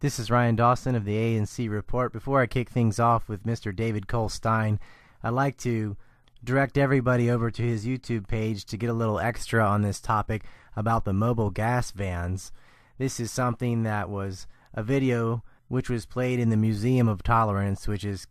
This is Ryan Dawson of the ANC Report. Before I kick things off with Mr. David Cole Stein, I'd like to direct everybody over to his YouTube page to get a little extra on this topic about the mobile gas vans. This is something that was a video which was played in the Museum of Tolerance, which is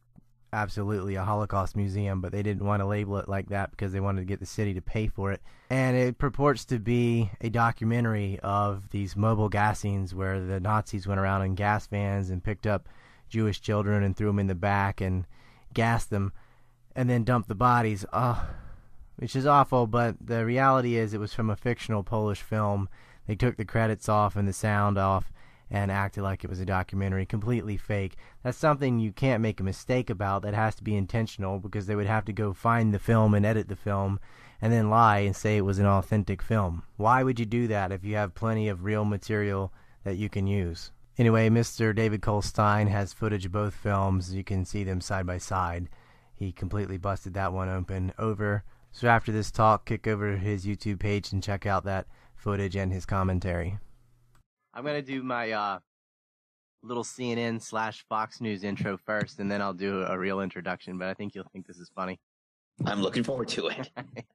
absolutely a Holocaust museum, but they didn't want to label it like that because they wanted to get the city to pay for it. And it purports to be a documentary of these mobile gassings where the Nazis went around in gas vans and picked up Jewish children and threw them in the back and gassed them and then dumped the bodies. Oh, which is awful, but the reality is it was from a fictional Polish film. They took the credits off and the sound off and acted like it was a documentary, completely fake. That's something you can't make a mistake about. That has to be intentional because they would have to go find the film and edit the film and then lie and say it was an authentic film. Why would you do that if you have plenty of real material that you can use? Anyway, Mr. David Cole Stein has footage of both films. You can see them side by side. He completely busted that one open over. So after this talk, kick over to his YouTube page and check out that footage and his commentary. I'm gonna do my uh, little CNN slash Fox News intro first, and then I'll do a real introduction. But I think you'll think this is funny. I'm looking forward to it.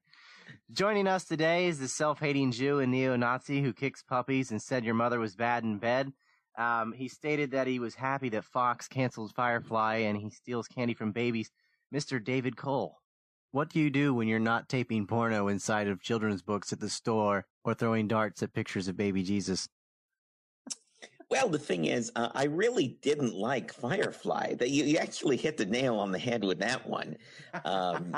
Joining us today is the self-hating Jew and neo-Nazi who kicks puppies and said your mother was bad in bed. Um, he stated that he was happy that Fox canceled Firefly and he steals candy from babies. Mr. David Cole. What do you do when you're not taping porno inside of children's books at the store or throwing darts at pictures of baby Jesus? Well, the thing is, uh, I really didn't like Firefly. That you, you actually hit the nail on the head with that one. Um,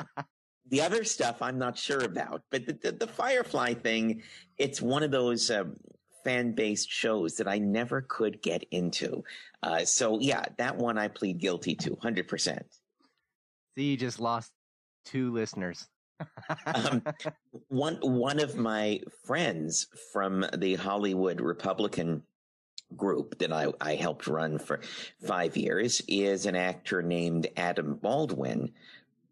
the other stuff I'm not sure about, but the, the, the Firefly thing, it's one of those um, fan based shows that I never could get into. Uh, so yeah, that one I plead guilty to, hundred percent. See, you just lost two listeners. um, one one of my friends from the Hollywood Republican group that I, I helped run for five years is an actor named Adam Baldwin,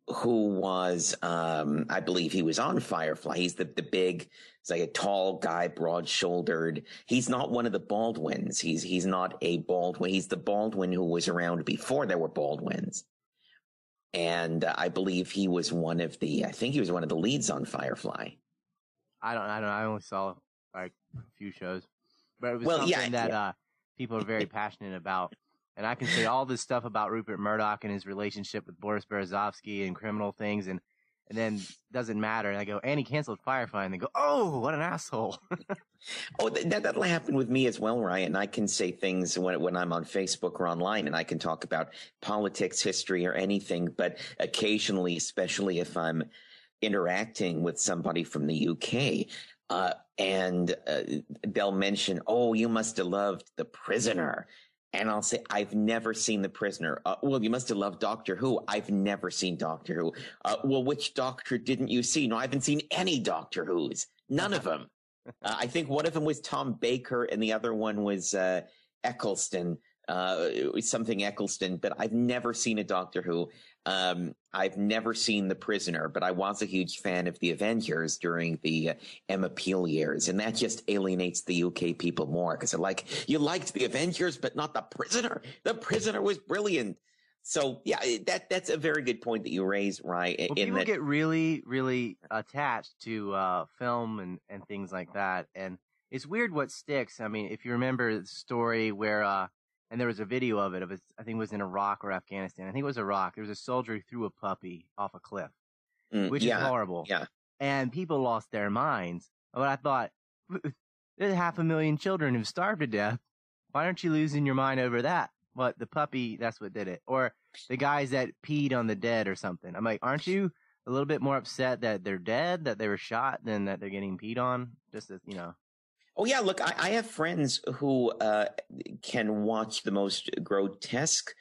who was, um, I believe he was on Firefly. He's the, the big, he's like a tall guy, broad shouldered. He's not one of the Baldwins. He's, he's not a Baldwin. He's the Baldwin who was around before there were Baldwins. And uh, I believe he was one of the, I think he was one of the leads on Firefly. I don't, I don't, I only saw like a few shows but it was well, something yeah, that yeah. Uh, people are very passionate about. And I can say all this stuff about Rupert Murdoch and his relationship with Boris Berezovsky and criminal things, and and then doesn't matter. And I go, and he canceled Firefly, and they go, oh, what an asshole. oh, that that'll happen with me as well, Ryan. I can say things when when I'm on Facebook or online, and I can talk about politics, history, or anything. But occasionally, especially if I'm interacting with somebody from the UK, uh, and uh, they'll mention, "Oh, you must have loved The Prisoner," and I'll say, "I've never seen The Prisoner." Uh, well, you must have loved Doctor Who. I've never seen Doctor Who. Uh, well, which Doctor didn't you see? No, I haven't seen any Doctor Who's. None of them. Uh, I think one of them was Tom Baker, and the other one was uh, Eccleston. something Eccleston, but I've never seen a Doctor Who. Um, I've never seen The Prisoner, but I was a huge fan of The Avengers during the uh, Emma Peel years, and that just alienates the UK people more because they're like, you liked The Avengers, but not The Prisoner. The Prisoner was brilliant. So yeah, that that's a very good point that you raise, right? Well, people that- get really, really attached to uh, film and and things like that, and it's weird what sticks. I mean, if you remember the story where uh, and there was a video of it of it, I think it was in Iraq or Afghanistan. I think it was Iraq. There was a soldier who threw a puppy off a cliff, mm, which yeah, is horrible. Yeah. And people lost their minds. But I thought, there's half a million children who've starved to death. Why aren't you losing your mind over that? But the puppy, that's what did it. Or the guys that peed on the dead or something. I'm like, aren't you a little bit more upset that they're dead, that they were shot, than that they're getting peed on? Just as, you know. Oh yeah, look, I, I have friends who uh, can watch the most grotesque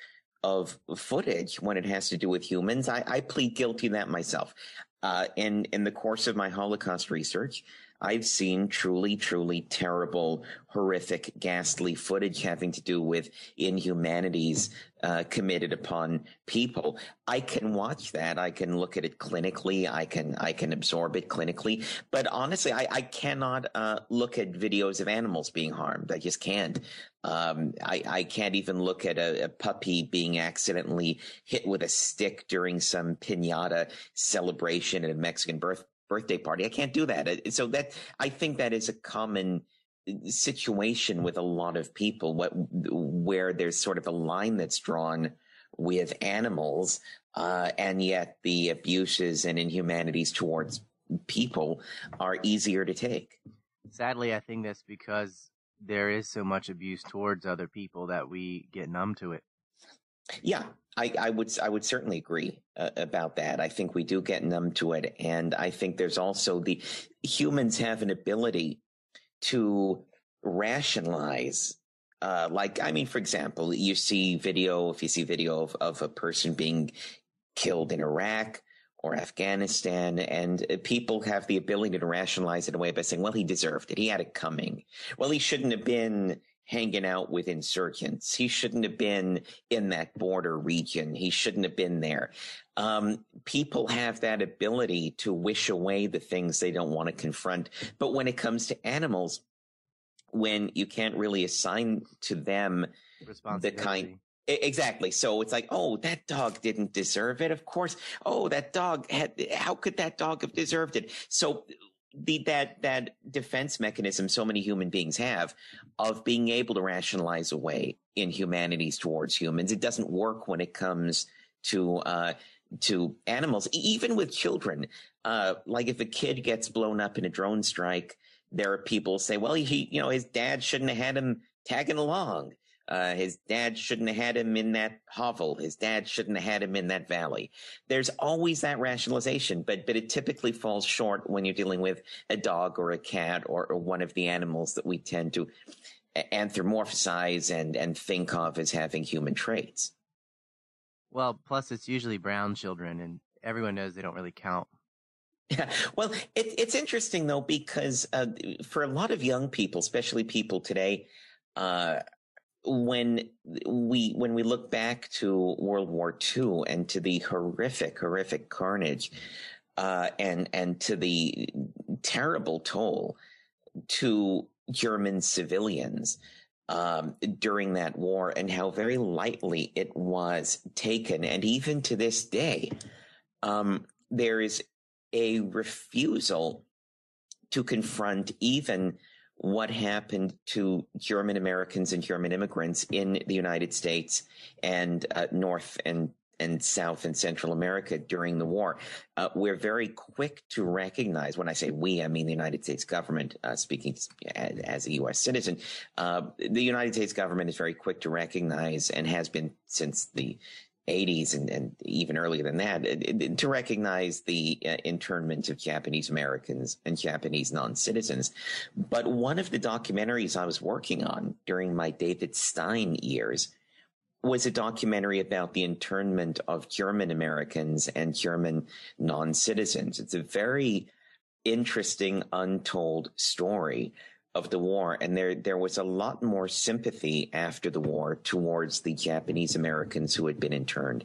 of footage when it has to do with humans. I, I plead guilty to that myself. Uh, in in the course of my Holocaust research, I've seen truly, truly terrible, horrific, ghastly footage having to do with inhumanities uh, committed upon people. I can watch that. I can look at it clinically. I can I can absorb it clinically. But honestly, I, I cannot uh, look at videos of animals being harmed. I just can't. Um, I, I can't even look at a, a, puppy being accidentally hit with a stick during some pinata celebration at a Mexican birth, birthday party. I can't do that. So that I think that is a common situation with a lot of people what, where there's sort of a line that's drawn with animals, uh, and yet the abuses and inhumanities towards people are easier to take. Sadly, I think that's because there is so much abuse towards other people that we get numb to it. Yeah, I, I would I would certainly agree uh, about that. I think we do get numb to it, and I think there's also the humans have an ability to rationalize uh, like i mean for example you see video if you see video of, of a person being killed in iraq or afghanistan and people have the ability to rationalize it away by saying well he deserved it he had it coming well he shouldn't have been hanging out with insurgents. He shouldn't have been in that border region. He shouldn't have been there. Um, people have that ability to wish away the things they don't want to confront. But when it comes to animals when you can't really assign to them the kind exactly. So it's like oh that dog didn't deserve it. Of course. Oh that dog had how could that dog have deserved it? So the that that defense mechanism so many human beings have of being able to rationalize away inhumanities towards humans it doesn't work when it comes to uh to animals even with children uh like if a kid gets blown up in a drone strike there are people say, well, he, you know, his dad shouldn't have had him tagging along. Uh, his dad shouldn't have had him in that hovel. His dad shouldn't have had him in that valley. There's always that rationalization, but but it typically falls short when you're dealing with a dog or a cat or, or one of the animals that we tend to anthropomorphize and and think of as having human traits. Well, plus it's usually brown children, and everyone knows they don't really count. Yeah, well, it, it's interesting though because uh, for a lot of young people, especially people today, uh, when we when we look back to World War II and to the horrific, horrific carnage, uh, and and to the terrible toll to German civilians um, during that war, and how very lightly it was taken, and even to this day, um, there is a refusal to confront even what happened to German Americans and German immigrants in the United States and uh, North and and South and Central America during the war. Uh, we're very quick to recognize, when I say we, I mean the United States government, uh, speaking as, as, a U.S. citizen, uh, the United States government is very quick to recognize and has been since the 80s and, and even earlier than that to recognize the uh, internment of Japanese Americans and Japanese non citizens. But one of the documentaries I was working on during my David Stein years was a documentary about the internment of German Americans and German non citizens. It's a very interesting, untold story of the war, and there there was a lot more sympathy after the war towards the Japanese Americans who had been interned,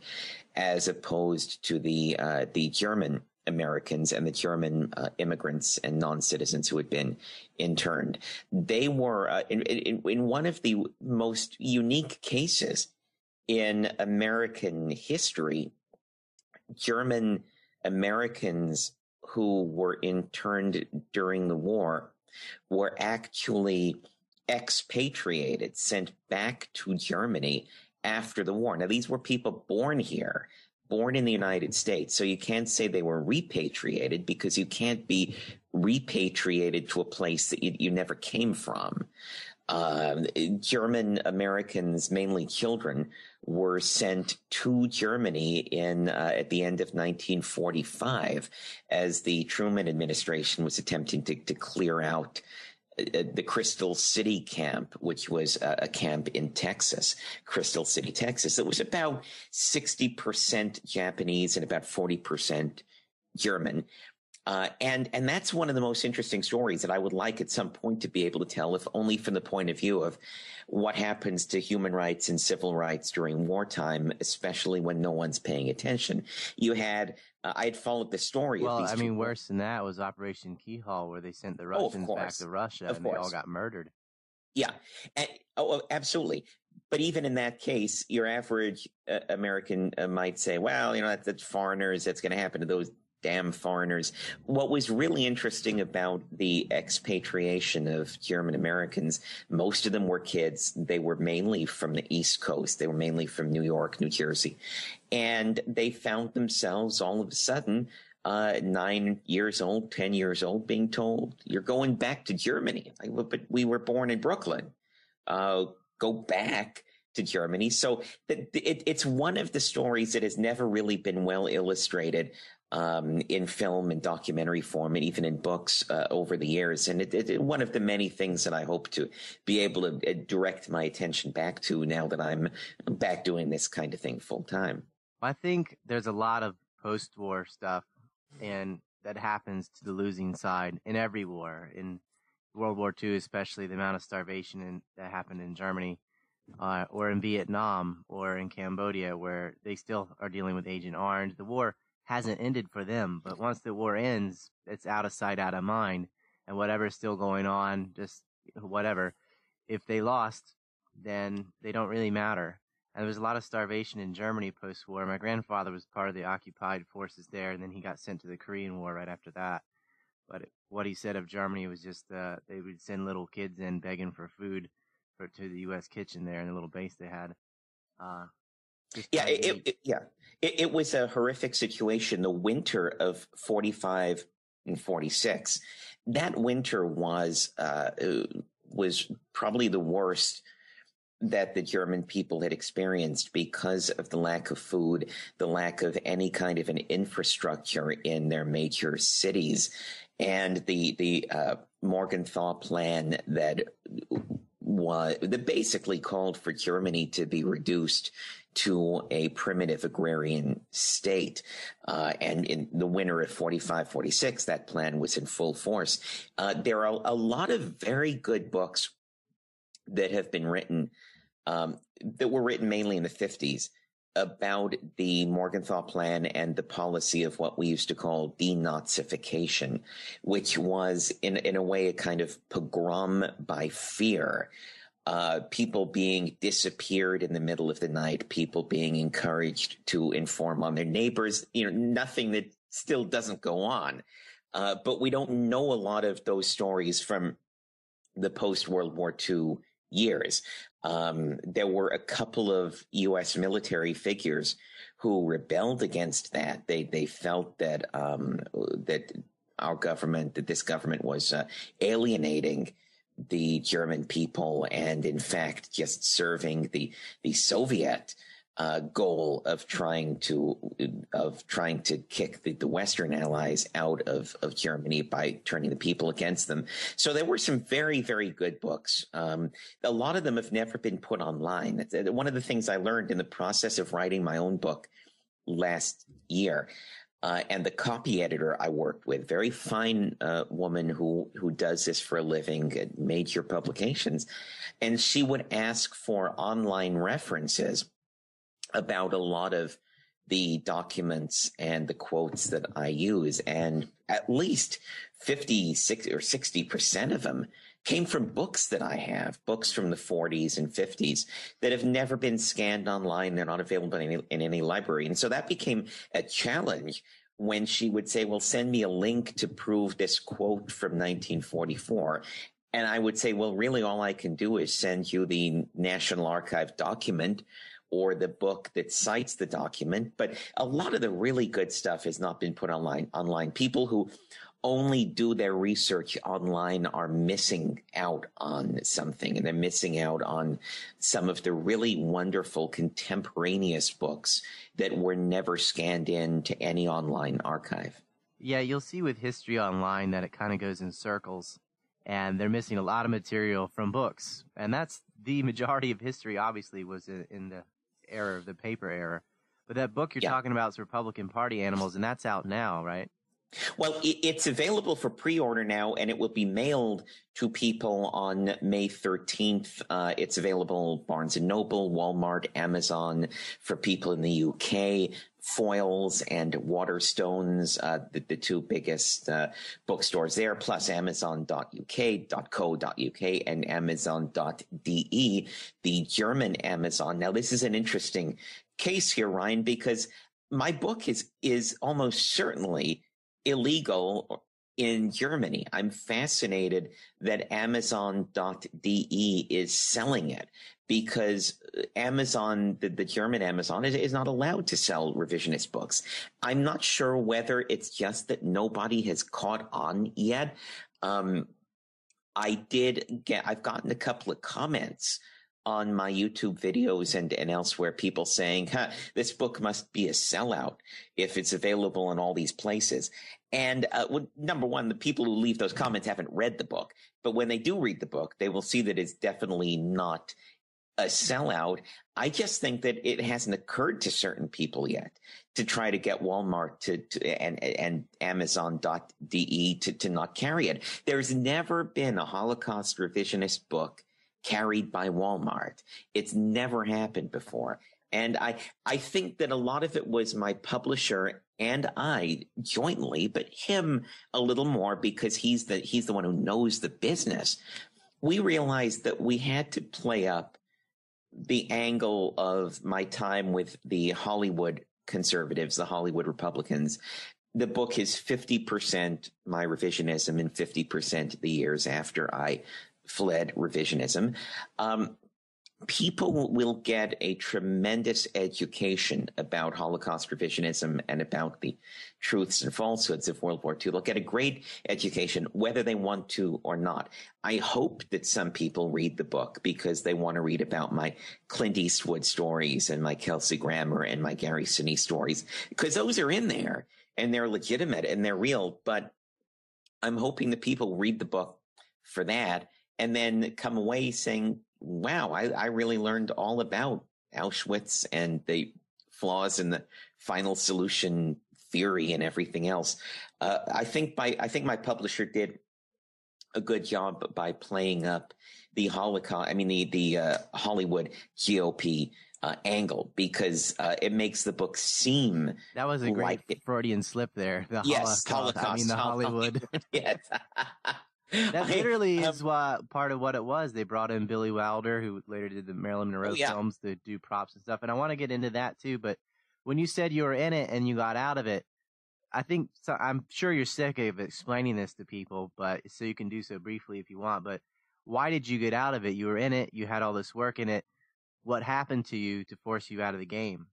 as opposed to the uh, the German Americans and the German uh, immigrants and non citizens who had been interned. They were uh, in, in, in one of the most unique cases in American history. German Americans who were interned during the war were actually expatriated, sent back to Germany after the war. Now, these were people born here, born in the United States. So you can't say they were repatriated because you can't be repatriated to a place that you, you never came from. Uh, German Americans, mainly children, were sent to Germany in uh, at the end of 1945 as the Truman administration was attempting to, to clear out uh, the Crystal City camp, which was a, a, camp in Texas, Crystal City, Texas. It was about 60% Japanese and about 40% German. Uh, and and that's one of the most interesting stories that I would like at some point to be able to tell, if only from the point of view of what happens to human rights and civil rights during wartime, especially when no one's paying attention. You had uh, I had followed the story. Well, I mean, worse than that was Operation Keelhaul, where they sent the oh, Russians oh, back to Russia of and course. they all got murdered. Yeah, and, oh, absolutely. But even in that case, your average uh, American uh, might say, "Well, you know, that's, that's foreigners. That's going to happen to those damn foreigners. What was really interesting about the expatriation of German Americans, most of them were kids. They were mainly from the East Coast. They were mainly from New York, New Jersey. And they found themselves all of a sudden uh, nine years old, 10 years old, being told, you're going back to Germany. But we were born in Brooklyn. Uh, go back to Germany. So it, it's one of the stories that has never really been well illustrated um, in film and documentary form, and even in books uh, over the years. And it, it, one of the many things that I hope to be able to uh, direct my attention back to now that I'm back doing this kind of thing full time. I think there's a lot of post-war stuff, and that happens to the losing side in every war. In World War II, especially the amount of starvation in, that happened in Germany. Uh, or in Vietnam or in Cambodia, where they still are dealing with Agent Orange. The war hasn't ended for them. But once the war ends, it's out of sight, out of mind, and whatever's still going on, just whatever. If they lost, then they don't really matter. And there was a lot of starvation in Germany post-war. My grandfather was part of the occupied forces there, and then he got sent to the Korean War right after that. But what he said of Germany was just uh, they would send little kids in begging for food for to the U.S. kitchen there in the little base they had. Uh, yeah, it, it, yeah, it, it, was a horrific situation. The winter of forty five and forty six, that winter was uh, was probably the worst that the German people had experienced because of the lack of food, the lack of any kind of an infrastructure in their major cities, and the the uh, Morgenthau plan that was that basically called for Germany to be reduced to a primitive agrarian state. Uh, and in the winter of 45, 46, that plan was in full force. Uh, there are a lot of very good books that have been written, um, that were written mainly in the 50s about the Morgenthau Plan and the policy of what we used to call denazification, which was in, in a way a kind of pogrom by fear uh, people being disappeared in the middle of the night, people being encouraged to inform on their neighbors, you know, nothing that still doesn't go on. Uh, but we don't know a lot of those stories from the post World War II years. Um, there were a couple of U.S. military figures who rebelled against that. They they felt that um, that our government, that this government was uh, alienating the German people and in fact just serving the the Soviet uh, goal of trying to of trying to kick the, the Western allies out of, of Germany by turning the people against them. So there were some very very good books. Um, a lot of them have never been put online. One of the things I learned in the process of writing my own book last year uh, and the copy editor I worked with, very fine uh, woman who who does this for a living at major publications, and she would ask for online references about a lot of the documents and the quotes that I use, and at least 50 60 or 60% of them came from books that I have, books from the 40s and 50s that have never been scanned online. They're not available in any, in any library. And so that became a challenge when she would say, well, send me a link to prove this quote from 1944. And I would say, well, really all I can do is send you the National Archive document or the book that cites the document. But a lot of the really good stuff has not been put online. Online people who only do their research online are missing out on something and they're missing out on some of the really wonderful contemporaneous books that were never scanned in to any online archive. Yeah, you'll see with history online that it kind of goes in circles and they're missing a lot of material from books. And that's the majority of history obviously was in the era of the paper era. But that book you're yeah. talking about is Republican Party Animals and that's out now, right? Well, it's available for pre-order now, and it will be mailed to people on May 13th. Uh, it's available Barnes Noble, Walmart, Amazon for people in the UK. Foyles and Waterstones, uh, the, the, two biggest uh, bookstores there, plus Amazon.uk, .co.uk, and Amazon.de, the German Amazon. Now, this is an interesting case here, Ryan, because my book is is almost certainly illegal in Germany. I'm fascinated that Amazon.de is selling it because Amazon, the, the German Amazon, is, is, not allowed to sell revisionist books. I'm not sure whether it's just that nobody has caught on yet. Um, I did get, I've gotten a couple of comments on my YouTube videos and, and elsewhere, people saying, huh, this book must be a sellout if it's available in all these places. And uh, well, number one, the people who leave those comments haven't read the book, but when they do read the book, they will see that it's definitely not a sellout. I just think that it hasn't occurred to certain people yet to try to get Walmart to, to and and Amazon.de to, to not carry it. There's never been a Holocaust revisionist book carried by Walmart. It's never happened before. And I, I think that a lot of it was my publisher and I jointly, but him a little more because he's the, he's the one who knows the business. We realized that we had to play up the angle of my time with the Hollywood conservatives, the Hollywood Republicans. The book is 50% my revisionism and 50% the years after I fled revisionism. Um, people will get a tremendous education about Holocaust revisionism and about the truths and falsehoods of World War II. They'll get a great education, whether they want to or not. I hope that some people read the book because they want to read about my Clint Eastwood stories and my Kelsey Grammer and my Gary Sinise stories, because those are in there and they're legitimate and they're real. But I'm hoping that people read the book for that and then come away saying, wow, I, I really learned all about Auschwitz and the flaws in the final solution theory and everything else. Uh, I think by, I think my publisher did a good job by playing up the Holocaust, I mean, the, the uh, Hollywood GOP uh, angle because uh, it makes the book seem that was a great like Freudian slip there. The yes, Holocaust. Holocaust I mean, the Hollywood. Hollywood. yes. That literally I, um, is what part of what it was. They brought in Billy Wilder, who later did the Marilyn Monroe oh, yeah. films, to do props and stuff. And I want to get into that too. But when you said you were in it and you got out of it, I think so, I'm sure you're sick of explaining this to people, but so you can do so briefly if you want. But why did you get out of it? You were in it. You had all this work in it. What happened to you to force you out of the game?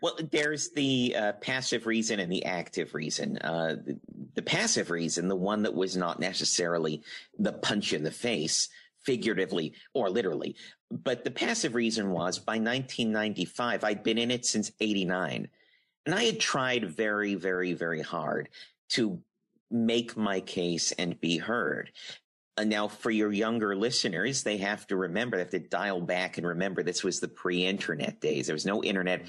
Well, there's the uh, passive reason and the active reason. Uh, the, the, passive reason, the one that was not necessarily the punch in the face, figuratively or literally, but the passive reason was by 1995, I'd been in it since 89. And I had tried very, very, very hard to make my case and be heard. And now, for your younger listeners, they have to remember, they have to dial back and remember this was the pre internet days. There was no internet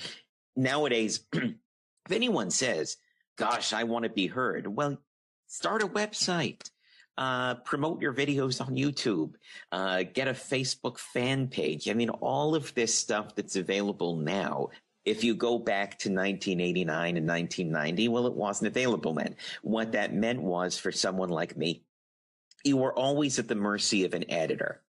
nowadays, if anyone says, gosh, I want to be heard, well, start a website. Uh, promote your videos on YouTube, uh, get a Facebook fan page. I mean, all of this stuff that's available now. If you go back to 1989 and 1990, well, it wasn't available then. What that meant was for someone like me, you were always at the mercy of an editor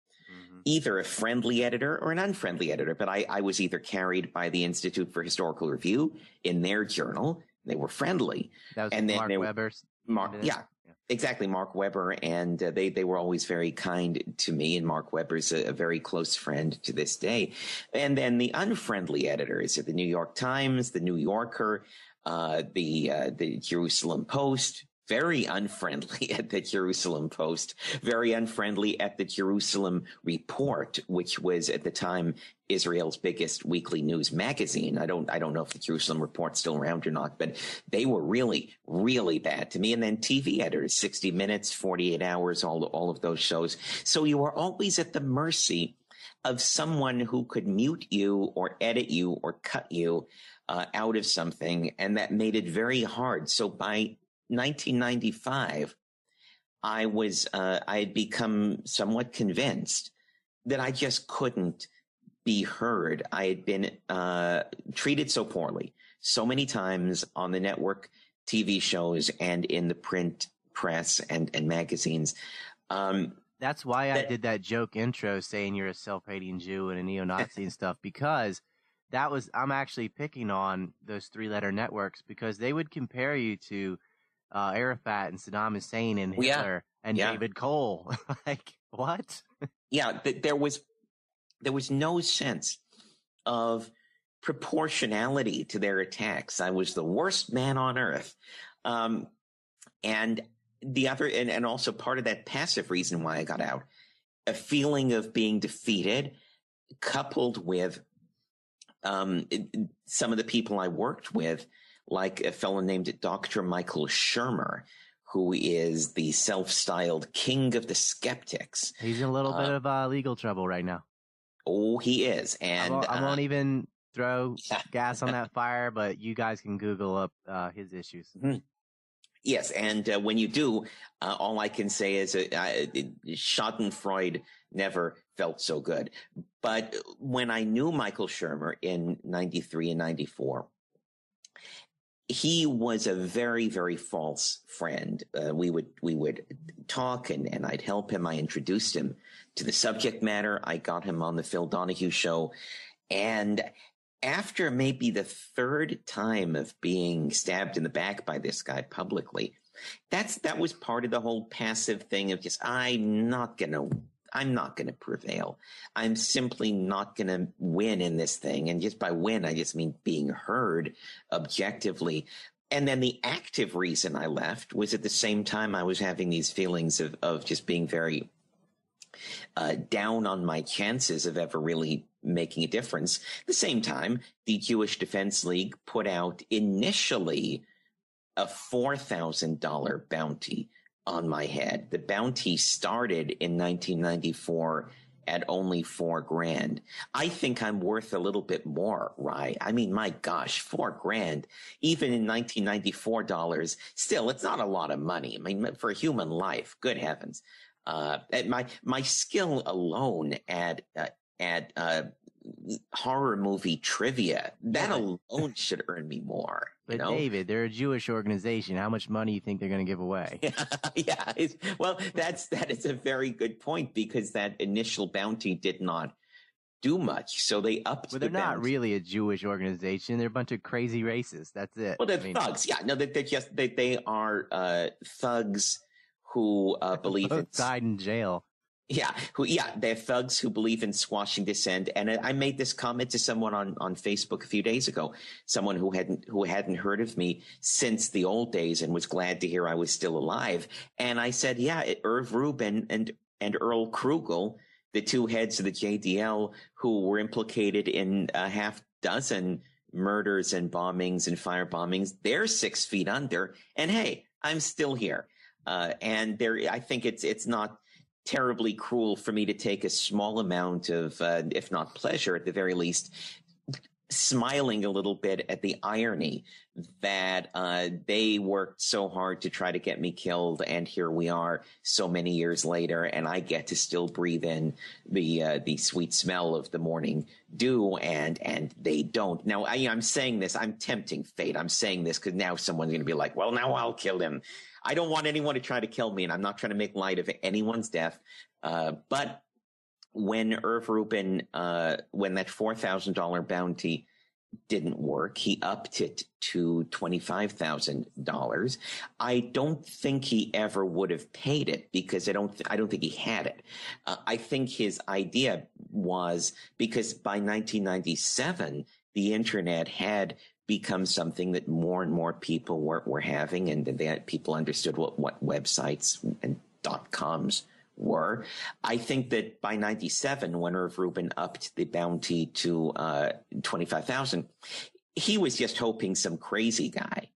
either a friendly editor or an unfriendly editor, but I, I was either carried by the Institute for Historical Review in their journal. They were friendly. That was and then Mark they, Weber. Mark, yeah, yeah, exactly. Mark Weber. And uh, they, they were always very kind to me. And Mark Weber's a, a very close friend to this day. And then the unfriendly editors at the New York Times, the New Yorker, uh, the, uh, the Jerusalem Post, very unfriendly at the Jerusalem Post, very unfriendly at the Jerusalem Report, which was at the time Israel's biggest weekly news magazine. I don't, I don't know if the Jerusalem Report's still around or not, but they were really, really bad to me. And then TV editors, 60 Minutes, 48 Hours, all, all of those shows. So you were always at the mercy of someone who could mute you or edit you or cut you uh, out of something. And that made it very hard. So by 1995, I was uh, I had become somewhat convinced that I just couldn't be heard. I had been uh, treated so poorly so many times on the network TV shows and in the print press and, and magazines. Um, That's why that, I did that joke intro saying you're a self-hating Jew and a neo-Nazi and stuff because that was I'm actually picking on those three-letter networks because they would compare you to uh, Arafat and Saddam Hussein and Hitler yeah. and yeah. David Cole. like what? yeah, th- there was there was no sense of proportionality to their attacks. I was the worst man on earth. Um, and the other, and, and also part of that passive reason why I got out, a feeling of being defeated, coupled with um, some of the people I worked with, like a fellow named Dr. Michael Shermer, who is the self-styled king of the skeptics. He's in a little uh, bit of uh, legal trouble right now. Oh, he is, and I won't, I won't uh, even throw gas on that fire, but you guys can Google up uh, his issues. Mm-hmm. Yes, and uh, when you do, uh, all I can say is uh, Schadenfreude never felt so good. But when I knew Michael Shermer in 93 and 94, he was a very, very false friend. Uh, we would we would talk, and, and I'd help him. I introduced him to the subject matter. I got him on the Phil Donahue show, and after maybe the third time of being stabbed in the back by this guy publicly, that's that was part of the whole passive thing of just I'm not gonna I'm not gonna prevail. I'm simply not gonna win in this thing. And just by win, I just mean being heard objectively. And then the active reason I left was at the same time I was having these feelings of, of just being very uh, down on my chances of ever really making a difference. At the same time, the Jewish Defense League put out initially a $4,000 bounty on my head. The bounty started in 1994 at only four grand. I think I'm worth a little bit more, right? I mean, my gosh, four grand, even in 1994 dollars, still, it's not a lot of money. I mean, for human life, good heavens. Uh, my, my skill alone at, uh, at uh, horror movie trivia. That alone should earn me more. But know? David, they're a Jewish organization. How much money do you think they're going to give away? yeah, yeah well, that's that is a very good point because that initial bounty did not do much, so they upped. Well, they're the not really a Jewish organization. They're a bunch of crazy racists. That's it. Well, they're I mean, thugs. Yeah, no, they're, they're just they they are uh, thugs who uh, believe both died in jail. Yeah, who yeah, they're thugs who believe in squashing dissent. And I made this comment to someone on, on Facebook a few days ago, someone who hadn't who hadn't heard of me since the old days and was glad to hear I was still alive. And I said, yeah, Irv Rubin and and Earl Krugel, the two heads of the JDL who were implicated in a half dozen murders and bombings and fire bombings, they're six feet under. And hey, I'm still here. Uh, and there, I think it's it's not terribly cruel for me to take a small amount of, uh, if not pleasure, at the very least, smiling a little bit at the irony that uh, they worked so hard to try to get me killed, and here we are, so many years later, and I get to still breathe in the uh, the sweet smell of the morning dew, and and they don't. Now I, I'm saying this, I'm tempting fate. I'm saying this because now someone's going to be like, "Well, now I'll kill him." I don't want anyone to try to kill me, and I'm not trying to make light of anyone's death. Uh, but when Irv Rubin, uh, when that four thousand dollar bounty didn't work, he upped it to twenty five thousand dollars. I don't think he ever would have paid it because I don't. Th- I don't think he had it. Uh, I think his idea was because by 1997 the internet had become something that more and more people were, were having and that people understood what, what websites and dot coms were. I think that by 97, when Irv Rubin upped the bounty to uh, 25,000, he was just hoping some crazy guy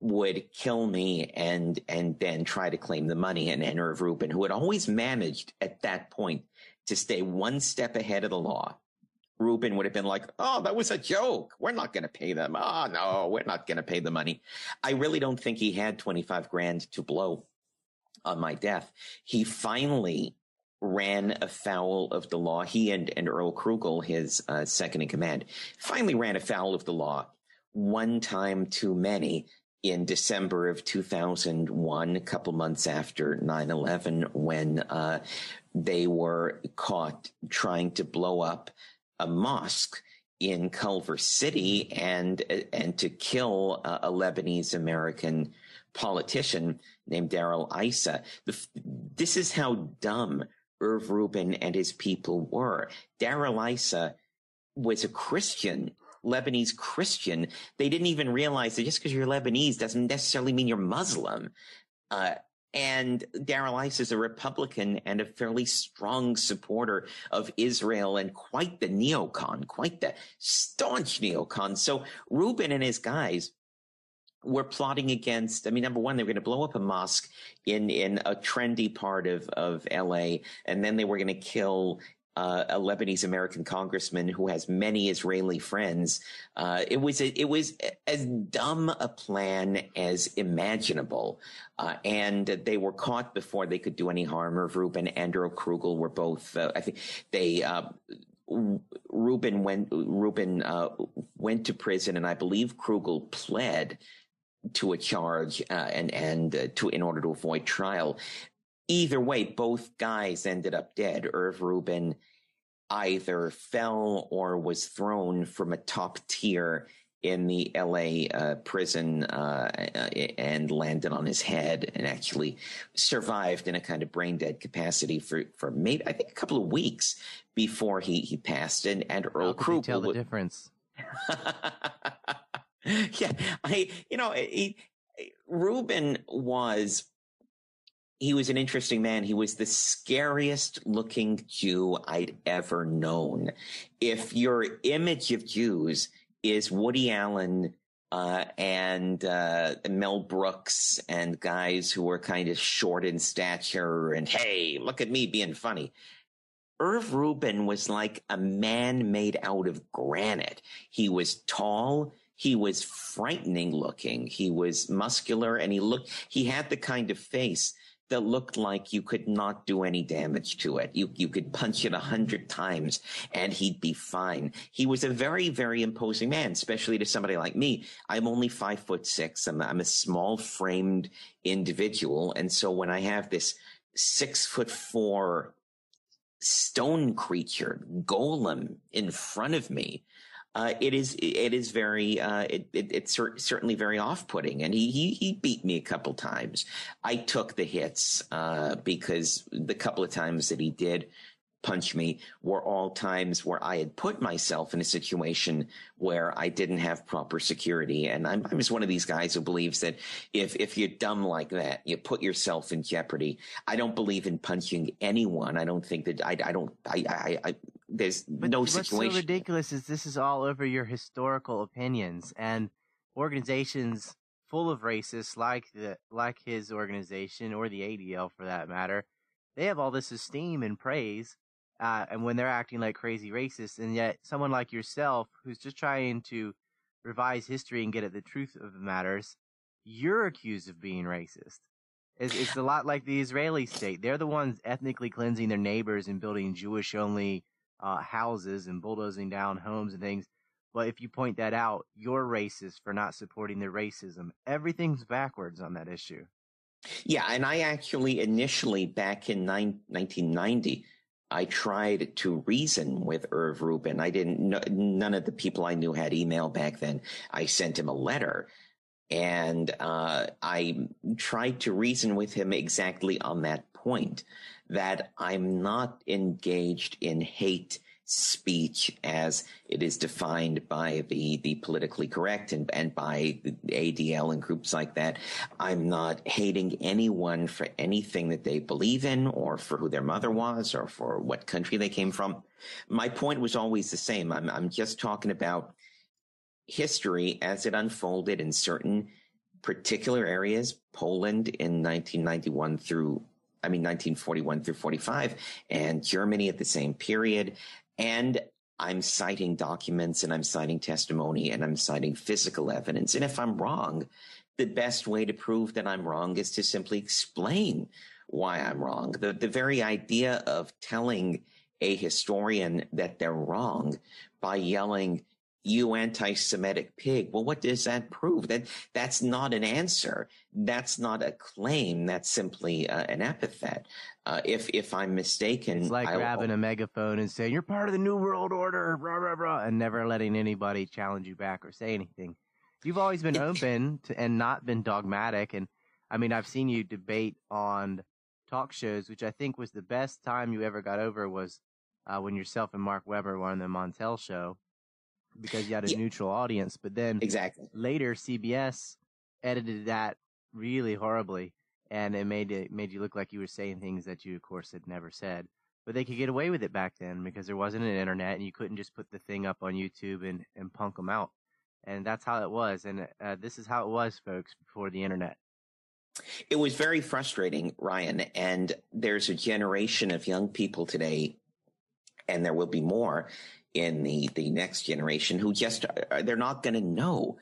would kill me and and then try to claim the money. And, and Irv Rubin, who had always managed at that point to stay one step ahead of the law, Rubin would have been like, "Oh, that was a joke. We're not going to pay them. Oh no, we're not going to pay the money." I really don't think he had twenty five grand to blow on my death. He finally ran afoul of the law. He and, and Earl Krugel, his uh, second in command, finally ran afoul of the law one time too many in December of 2001, a couple months after 9 11, when uh, they were caught trying to blow up a mosque in Culver City and and to kill a, a Lebanese American politician named Darrell Issa. This is how dumb Irv Rubin and his people were. Darrell Issa was a Christian Lebanese Christian, they didn't even realize that just because you're Lebanese doesn't necessarily mean you're Muslim. Uh, and Darrell Issa is a Republican and a fairly strong supporter of Israel and quite the neocon, quite the staunch neocon. So Rubin and his guys were plotting against, I mean, number one, they were going to blow up a mosque in, in a trendy part of, of LA. And then they were going to kill uh, a Lebanese American congressman who has many Israeli friends. Uh, it was a, it was as dumb a plan as imaginable, uh, and they were caught before they could do any harm. Irv Rubin and Earl Krugel were both. Uh, I think they. Uh, Rubin went. Rubin uh, went to prison, and I believe Krugel pled to a charge and and to in order to avoid trial either way, both guys ended up dead. Irv Rubin either fell or was thrown from a top tier in the LA uh, prison uh, and landed on his head and actually survived in a kind of brain dead capacity for, for maybe, I think, a couple of weeks before he, he passed. And, and Earl Krugel. tell the difference? yeah. I, you know, he, Rubin was he was an interesting man. He was the scariest looking Jew I'd ever known. If your image of Jews is Woody Allen uh, and uh, Mel Brooks and guys who were kind of short in stature and hey, look at me being funny. Irv Rubin was like a man made out of granite. He was tall. He was frightening looking. He was muscular and he looked, he had the kind of face that looked like you could not do any damage to it. You, you could punch it a hundred times and he'd be fine. He was a very, very imposing man, especially to somebody like me. I'm only five foot six. I'm, I'm a small framed individual. And so when I have this six foot four stone creature golem in front of me, uh, it is it is very uh, it, it, it's cer- certainly very off putting, and he, he he beat me a couple times. I took the hits uh, because the couple of times that he did punch me were all times where I had put myself in a situation where I didn't have proper security. And I'm, I'm just one of these guys who believes that if, if you're dumb like that, you put yourself in jeopardy. I don't believe in punching anyone. I don't think that I, I don't, I, I, I there's but no what's situation. so ridiculous is this is all over your historical opinions and organizations full of racists like the, like his organization or the ADL for that matter. They have all this esteem and praise uh, and when they're acting like crazy racists, and yet someone like yourself, who's just trying to revise history and get at the truth of the matters, you're accused of being racist. It's, it's a lot like the Israeli state. They're the ones ethnically cleansing their neighbors and building Jewish only uh, houses and bulldozing down homes and things. But if you point that out, you're racist for not supporting their racism. Everything's backwards on that issue. Yeah, and I actually initially back in nine, 1990 I tried to reason with Irv Rubin. I didn't, know, none of the people I knew had email back then. I sent him a letter and uh, I tried to reason with him exactly on that point that I'm not engaged in hate speech as it is defined by the, the politically correct and, and by the ADL and groups like that. I'm not hating anyone for anything that they believe in or for who their mother was or for what country they came from. My point was always the same. I'm, I'm just talking about history as it unfolded in certain particular areas, Poland in 1991 through I mean, 1941 through 45 and Germany at the same period. And I'm citing documents and I'm citing testimony and I'm citing physical evidence. And if I'm wrong, the best way to prove that I'm wrong is to simply explain why I'm wrong. The, the very idea of telling a historian that they're wrong by yelling, you anti-Semitic pig. Well, what does that prove? That that's not an answer. That's not a claim. That's simply uh, an epithet. Uh, if if I'm mistaken, it's like I'll, grabbing a megaphone and saying you're part of the New World Order, rah, rah, rah, and never letting anybody challenge you back or say anything. You've always been open to, and not been dogmatic. And I mean, I've seen you debate on talk shows, which I think was the best time you ever got over was uh, when yourself and Mark Weber were on the Montel show because you had a yeah. neutral audience. But then exactly later, CBS edited that really horribly, and it made it made you look like you were saying things that you, of course, had never said. But they could get away with it back then because there wasn't an internet, and you couldn't just put the thing up on YouTube and and punk them out. And that's how it was. And uh, this is how it was, folks, before the internet. It was very frustrating, Ryan. And there's a generation of young people today, and there will be more in the, the next generation who just, uh, they're not going to know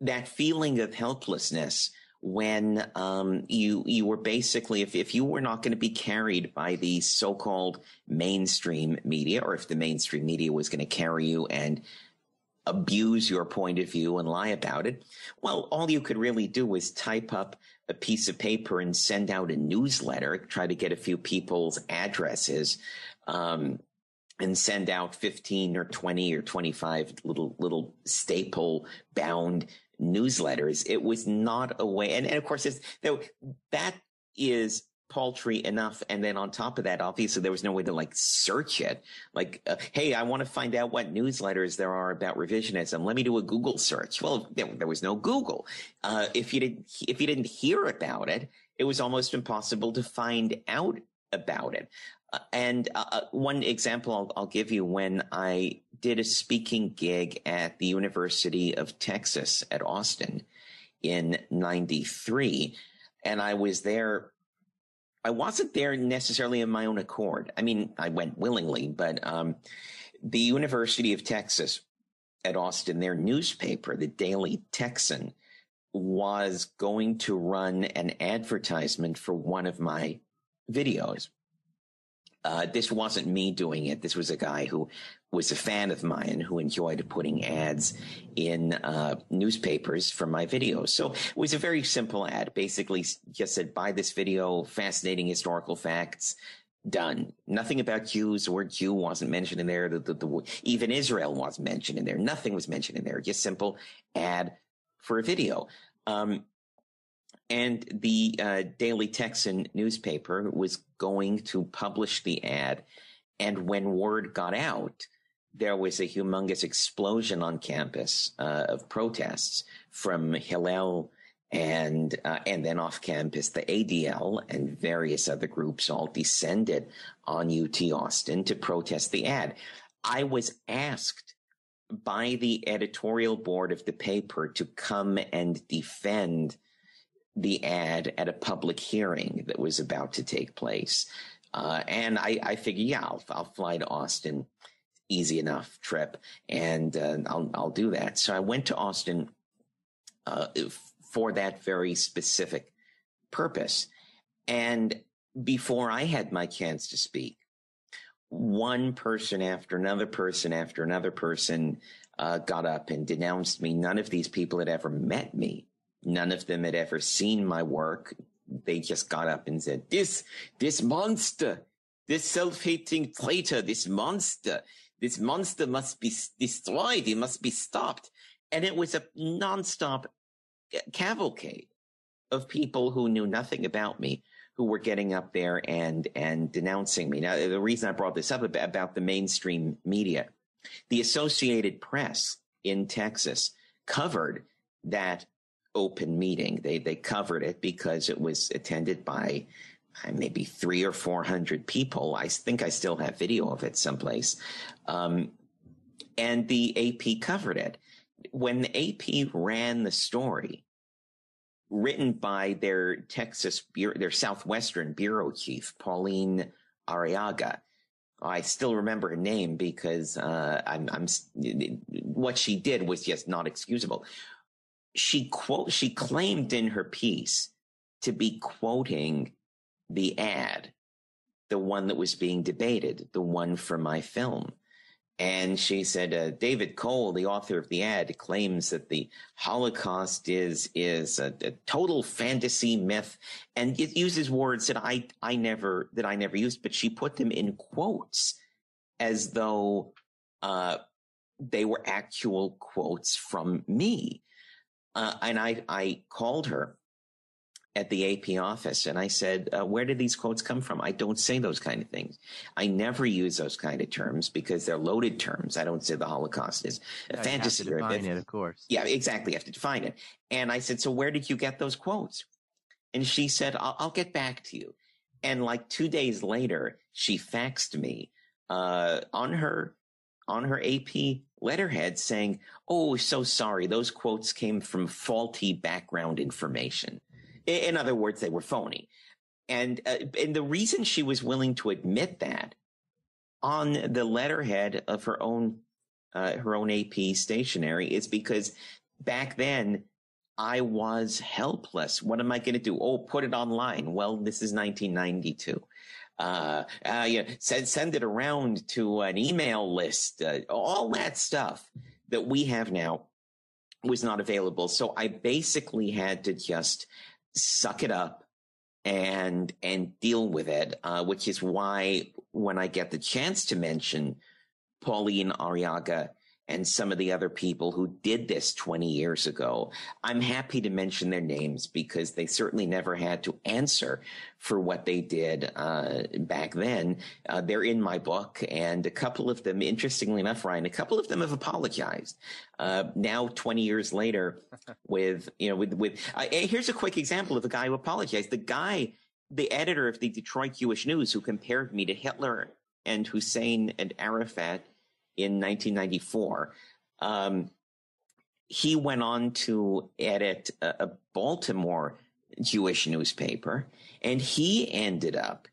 that feeling of helplessness when um, you you were basically if, if you were not going to be carried by the so-called mainstream media or if the mainstream media was going to carry you and abuse your point of view and lie about it well all you could really do was type up a piece of paper and send out a newsletter try to get a few people's addresses um, and send out 15 or 20 or 25 little little staple bound newsletters. It was not a way and, and of course it's, that is paltry enough. And then on top of that obviously there was no way to like search it. Like uh, hey i want to find out what newsletters there are about revisionism let me do a google search. Well there, there was no google. Uh, if you didn't if you didn't hear about it it was almost impossible to find out about it and uh, uh, one example I'll, I'll, give you when I did a speaking gig at the University of Texas at Austin in 93. And I was there. I wasn't there necessarily of my own accord. I mean, I went willingly, but um, the University of Texas at Austin, their newspaper, the Daily Texan, was going to run an advertisement for one of my videos. Uh, this wasn't me doing it. This was a guy who was a fan of mine who enjoyed putting ads in uh, newspapers for my videos. So it was a very simple ad. Basically, just said, buy this video, fascinating historical facts. Done. Nothing about Jews. The word Jew wasn't mentioned in there. The, the, the, even Israel wasn't mentioned in there. Nothing was mentioned in there. Just simple ad for a video. Um, and the uh, Daily Texan newspaper was going to publish the ad. And when word got out, there was a humongous explosion on campus uh, of protests from Hillel and uh, and then off campus, the ADL and various other groups all descended on UT Austin to protest the ad. I was asked by the editorial board of the paper to come and defend the ad at a public hearing that was about to take place. Uh, and I, I figured, yeah, I'll, I'll, fly to Austin, easy enough trip, and uh, I'll, I'll do that. So I went to Austin uh, for that very specific purpose. And before I had my chance to speak, one person after another person after another person uh, got up and denounced me. None of these people had ever met me. None of them had ever seen my work. They just got up and said, this, this monster, this self-hating traitor, this monster, this monster must be destroyed. It must be stopped. And it was a nonstop cavalcade of people who knew nothing about me who were getting up there and and denouncing me. Now, the reason I brought this up about, about the mainstream media, the Associated Press in Texas covered that open meeting. They they covered it because it was attended by maybe three or four hundred people. I think I still have video of it someplace. Um, and the AP covered it. When the AP ran the story, written by their Texas, their Southwestern bureau chief, Pauline Arrillaga, I still remember her name because uh, I'm, I'm what she did was just not excusable. She quote she claimed in her piece to be quoting the ad, the one that was being debated, the one for my film. And she said, uh, David Cole, the author of the ad, claims that the Holocaust is is a, a, total fantasy myth, and it uses words that I I never that I never used, but she put them in quotes as though uh, they were actual quotes from me. Uh, and I I called her at the AP office and I said, uh, where did these quotes come from? I don't say those kind of things. I never use those kind of terms because they're loaded terms. I don't say the Holocaust is a Yeah, fantasy. You have to define it, of course. Yeah, exactly. You have to define it. And I said, so where did you get those quotes? And she said, I'll, I'll get back to you. And like two days later, she faxed me, uh, on her, on her AP letterhead saying, Oh, so sorry. Those quotes came from faulty background information. In other words, they were phony. And, uh, and the reason she was willing to admit that on the letterhead of her own uh, her own AP stationery is because back then I was helpless. What am I going to do? Oh, put it online. Well, this is 1992. Uh, uh, you know, send, send it around to an email list. Uh, all that stuff that we have now was not available. So I basically had to just suck it up and and deal with it, uh, which is why when I get the chance to mention Pauline Arrillaga and some of the other people who did this 20 years ago, I'm happy to mention their names because they certainly never had to answer for what they did uh, back then. Uh, they're in my book, and a couple of them, interestingly enough, Ryan, a couple of them have apologized. Uh, now, 20 years later, with you know, with with uh, here's a quick example of a guy who apologized. The guy, the editor of the Detroit Jewish News, who compared me to Hitler and Hussein and Arafat in 1994. Um, he went on to edit a, a Baltimore Jewish newspaper, and he ended up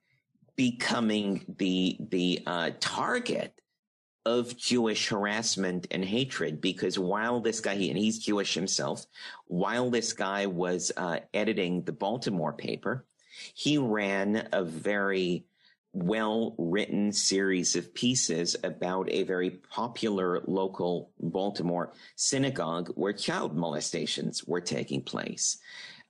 becoming the the uh, target of Jewish harassment and hatred because while this guy, and he's Jewish himself, while this guy was uh, editing the Baltimore paper, he ran a very well written series of pieces about a very popular local Baltimore synagogue where child molestations were taking place.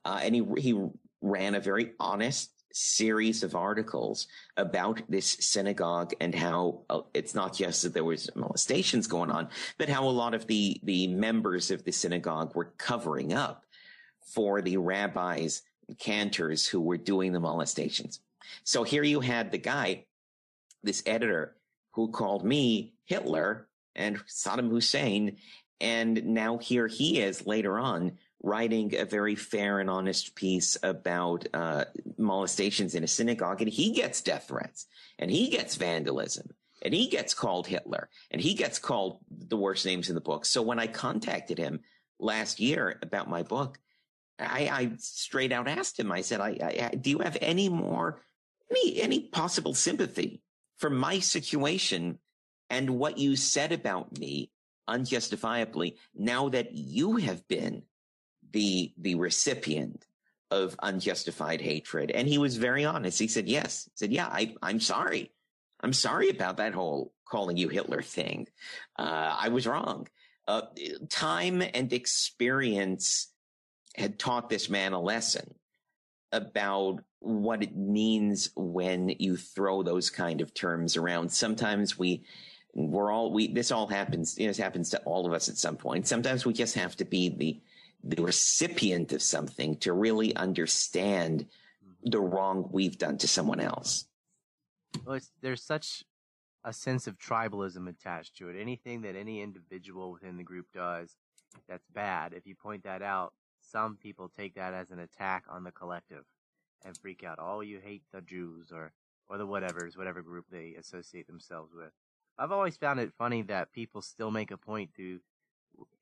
Uh, and he, he ran a very honest series of articles about this synagogue and how uh, it's not just that there was molestations going on, but how a lot of the, the members of the synagogue were covering up for the rabbis, cantors who were doing the molestations. So here you had the guy, this editor, who called me Hitler and Saddam Hussein. And now here he is later on writing a very fair and honest piece about uh, molestations in a synagogue. And he gets death threats and he gets vandalism and he gets called Hitler and he gets called the worst names in the book. So when I contacted him last year about my book, I, I straight out asked him, I said, I, I, do you have any more any any possible sympathy for my situation and what you said about me unjustifiably now that you have been the the recipient of unjustified hatred. And he was very honest. He said yes. He said yeah I, i'm sorry. I'm sorry about that whole calling you hitler thing. Uh, i was wrong. Uh, time and experience had taught this man a lesson about what it means when you throw those kind of terms around. Sometimes we, we're all, we, this all happens, this happens to all of us at some point. Sometimes we just have to be the, the recipient of something to really understand the wrong we've done to someone else. Well, there's such a sense of tribalism attached to it. Anything that any individual within the group does that's bad, if you point that out, some people take that as an attack on the collective and freak out. Oh, you hate the Jews or, or the whatevers, whatever group they associate themselves with. I've always found it funny that people still make a point to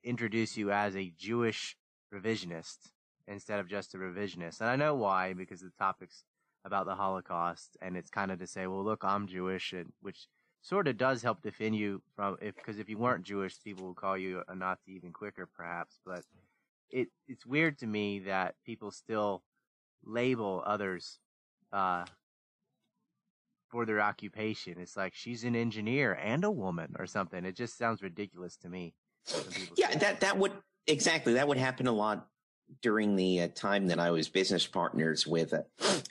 introduce you as a Jewish revisionist instead of just a revisionist. And I know why, because the topic's about the Holocaust and it's kind of to say, well, look, I'm Jewish and which sort of does help defend you from if because if you weren't Jewish, people would call you a Nazi even quicker, perhaps. But it it's weird to me that people still label others uh, for their occupation. It's like she's an engineer and a woman or something. It just sounds ridiculous to me. Yeah, that that would exactly that would happen a lot during the uh, time that I was business partners with a,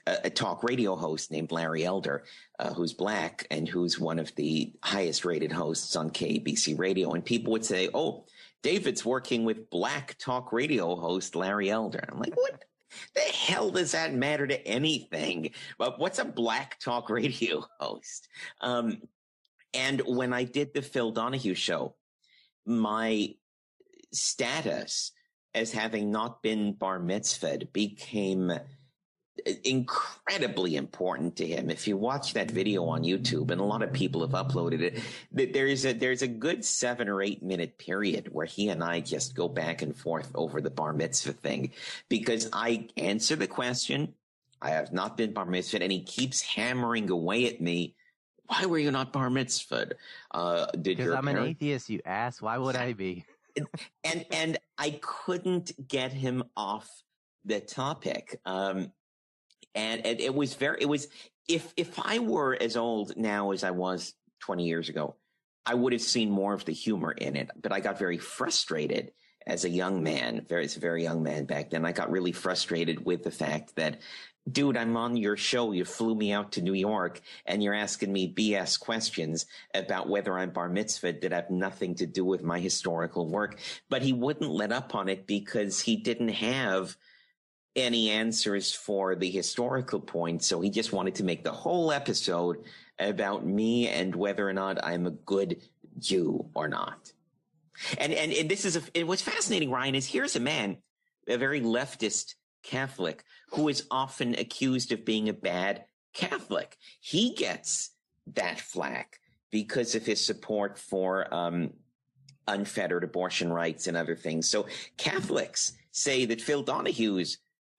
a talk radio host named Larry Elder, uh, who's black and who's one of the highest rated hosts on KABC radio. And people would say, "Oh, David's working with black talk radio host Larry Elder." I'm like, "What?" The hell does that matter to anything? But what's a black talk radio host? Um, and when I did the Phil Donahue show, my status as having not been bar mitzvahed became incredibly important to him. If you watch that video on YouTube, and a lot of people have uploaded it, that there's a there's a good seven or eight minute period where he and I just go back and forth over the bar mitzvah thing because I answer the question. I have not been bar mitzvahed, and he keeps hammering away at me. Why were you not bar mitzvahed? Uh, did because I'm an atheist, you ass. Why would I be? and and I couldn't get him off the topic. Um, and, and it was very, it was, if, if I were as old now as I was 20 years ago, I would have seen more of the humor in it, but I got very frustrated as a young man, very, as a very young man back then. I got really frustrated with the fact that, dude, I'm on your show. You flew me out to New York and you're asking me BS questions about whether I'm bar mitzvah that have nothing to do with my historical work. But he wouldn't let up on it because he didn't have any answers for the historical points. So he just wanted to make the whole episode about me and whether or not I'm a good Jew or not. And, and, and this is a, and what's fascinating, Ryan, is here's a man, a very leftist Catholic who is often accused of being a bad Catholic. He gets that flack because of his support for, um, unfettered abortion rights and other things. So Catholics say that Phil Donahue's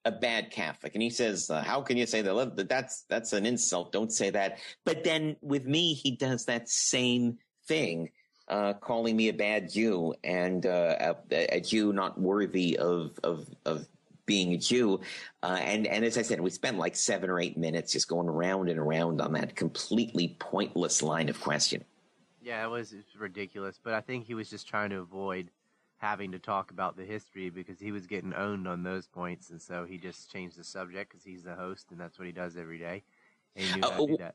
a bad Catholic. And he says, uh, how can you say that? That's, that's an insult. Don't say that. But then with me, he does that same thing, uh, calling me a bad Jew and, uh, a, a, Jew not worthy of, of, of being a Jew. Uh, and, and as I said, we spent like seven or eight minutes just going around and around on that completely pointless line of question. Yeah, it was, it was ridiculous, but I think he was just trying to avoid having to talk about the history because he was getting owned on those points, and so he just changed the subject because he's the host and that's what he does every day. And he knew uh, how to do that.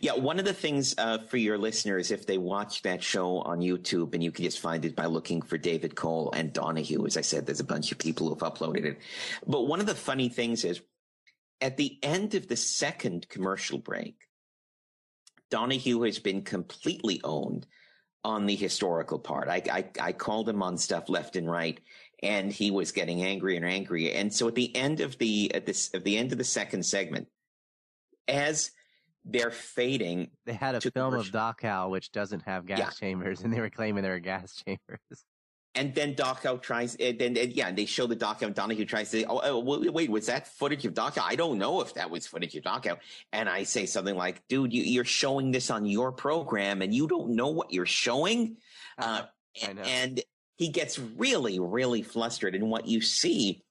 Yeah, one of the things uh, for your listeners, if they watch that show on YouTube, and you can just find it by looking for David Cole and Donahue, as I said, there's a bunch of people who've uploaded it. But one of the funny things is, at the end of the second commercial break, Donahue has been completely owned on the historical part. I, I, I called him on stuff left and right, and he was getting angrier and angrier. And so at the end of the at this at the end of the second segment, as they're fading, they had a film of Dachau which doesn't have gas yeah. chambers, and they were claiming there were gas chambers. And then Dachau tries, and then and yeah, they show the Dachau, and Donahue tries to say, oh, oh, wait, was that footage of Dachau? I don't know if that was footage of Dachau. And I say something like, dude, you, are showing this on your program, and you don't know what you're showing. Uh, and, and he gets really, really flustered. And what you see